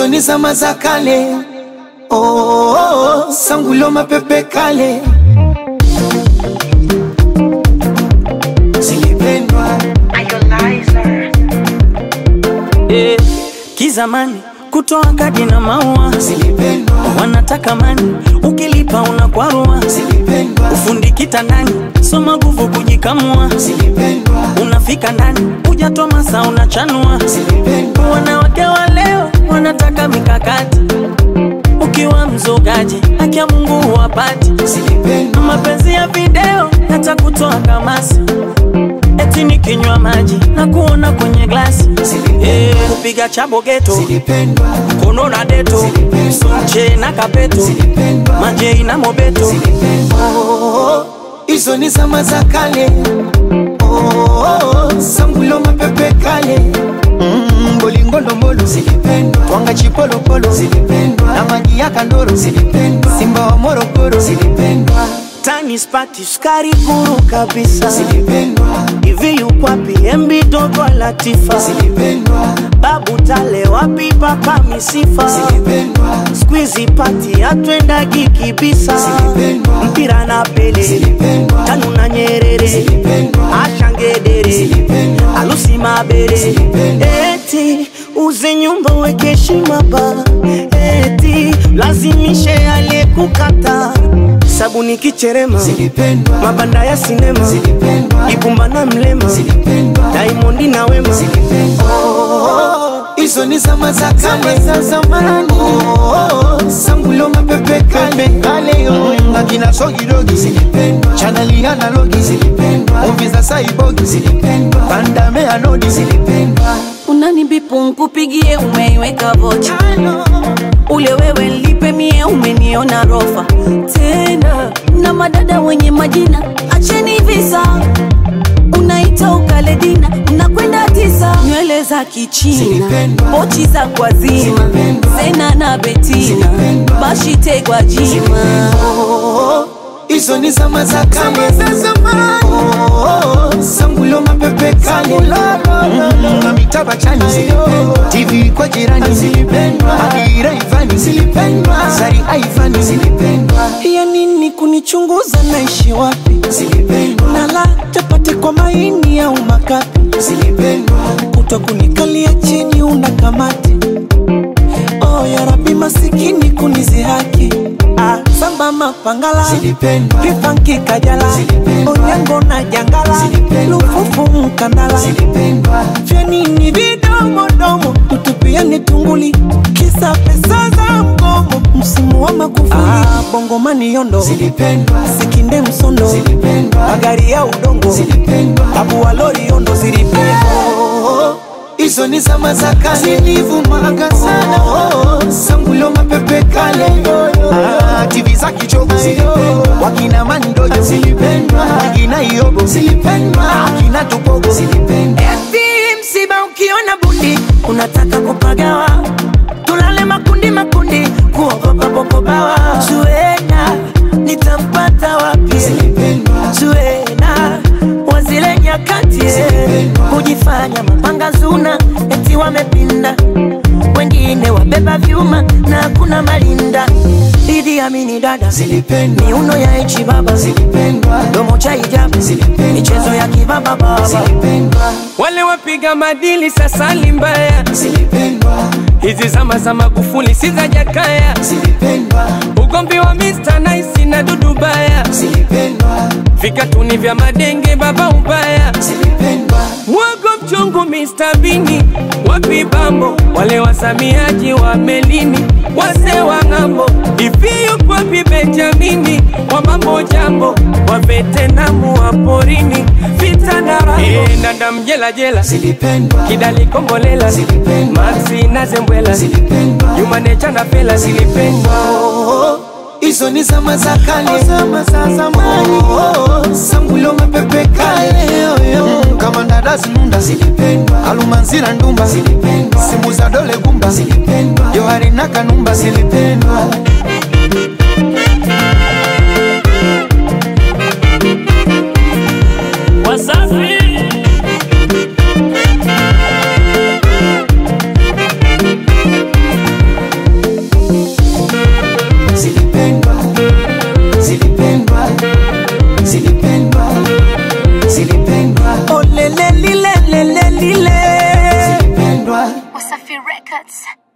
hizo ni zama za kale. Oh, oh, oh, sangulo mapepe kale zilipendwa Eh, kizamani kutoa kadi na maua zilipendwa wanataka mani, ukilipa unakwarua. zilipendwa Ufundi kitandani, soma guvu kujikamua. zilipendwa Unafika ndani, hujatoa masaa unachanua. zilipendwa Wanawake wa leo wanataka mikakati, ukiwa mzogaji haki ya Mungu huwapati. Mapenzi ya video yatakutoa kamasi, eti nikinywa maji na kuona kwenye glasi. Eh, kupiga chabo geto kono na deto. Sonche na kapeto. Zilipendwa majei na mobeto. Oh, hizo ni zama za kale. Oh, sangulo mapepe kale. Mm, bolingondombolo zilipendwa. Twanga chipolopolo. Zilipendwa. Na maji ya kandoro. Zilipendwa. Simba wa morogoro. Zilipendwa. Tani spati sukari guru kabisa. Zilipendwa. Hivi yukwapi embi dogo latifa zilipendwa. Babu tale wapi? Papa misifa zilipendwa. Skwizi pati atwendagi kibisa. Zilipendwa. mpira na pele. Zilipendwa. Tanu na nyerere heshima ba. Eti lazimishe aliyekukata. Sabuni kicherema zilipendwa. Mabanda ya sinema. Zilipendwa. Ibumba na mlema. Zilipendwa. Daimondi na wema. Oh, hizo ni zama za kale. Za zamani. Oh, sangulo mapepe kale. Kale yo akina sogidogi zilipendwa, chanali analogi zilipendwa, nkupigie umeiweka vocha. Ule wewe lipe mie umeniona rofa. Tena na madada wenye majina. Acheni visa. Unaita ukaledina nakwenda tisa. Nywele za kichina. Pochi za kwazima zena na betina bashitegwa jima Oh, hizo ni zama za kale. Za zamani. Oh, sangulo mapepe kale Mm, na mitaba chani zilipendwa, TV kwa jirani. Zilipendwa, Adira Ivani. Zilipendwa, Zari Aivani. Zilipendwa, ya nini kunichunguza naishi wapi? Zilipendwa, nala chapati kwa maini au makapi zilipendwa, kuto kunikalia chini una kamati oh, ya rabi masikini kunizihaki. Ah, samba mapangala. Zilipendwa, Kifanki kajala. Zilipendwa. onyango na jangala. Zilipendwa. lufufu mkandala vya nini vidomodomo utupia tunguli. Kisa pesa za mgomo msimu wa makufuli ah, bongomani yondo. Sikinde msondo. Magari ya udongo. Tabu wa lori yondo zilipendwa. Oh, hizo ni zama za kale. Zilivumaga sana. Oh, sangulo mapepe kale. Ah, za kichogo. Wakina zilipendwa, wakina iobo zilipendwa, akina tupogo. Silipende Eti msiba ukiona bundi unataka kupagawa, tulale makundi makundi, kuogopa popobawa. Zuena nitampata wapi? Zuena wazile nyakati. Kujifanya mapanga zuna, eti wamepinda, wengine wabeba vyuma na hakuna malinda. Idi mini dada, zilipendwa, miuno ya ichi baba, zilipendwa, domo cha hijabu, Zilipendwa. michezo ya kibaba baba. Zilipendwa, wale wapiga madili sasa limbaya zilipendwa, Hizi zama za Magufuli si za Jakaya, zilipendwa, ugomvi wa Mr Nice na Dudu Baya, zilipendwa, vikatuni vya madenge baba ubaya, zilipendwa, mwago mchungu Mr Bini, wapi bambo? Wale wasamiaji wa melini, wa mambo jambo, wa vetenamu wa porini, vita na rambo, e, nanda mjela jela. Zilipendwa, kidali kombolela Zilipendwa. maxi na zembwela. Zilipendwa. jumanecha na pela zilipendwa. Oh, hizo ni zama za kale, zama za zamani. Oh, sambulo mapepe kale, mm, kama ndada zinunda zilipendwa, alumanzira ndumba. Zilipendwa, simu za dole gumba. Zilipendwa, johari na kanumba. Zilipendwa. cuts.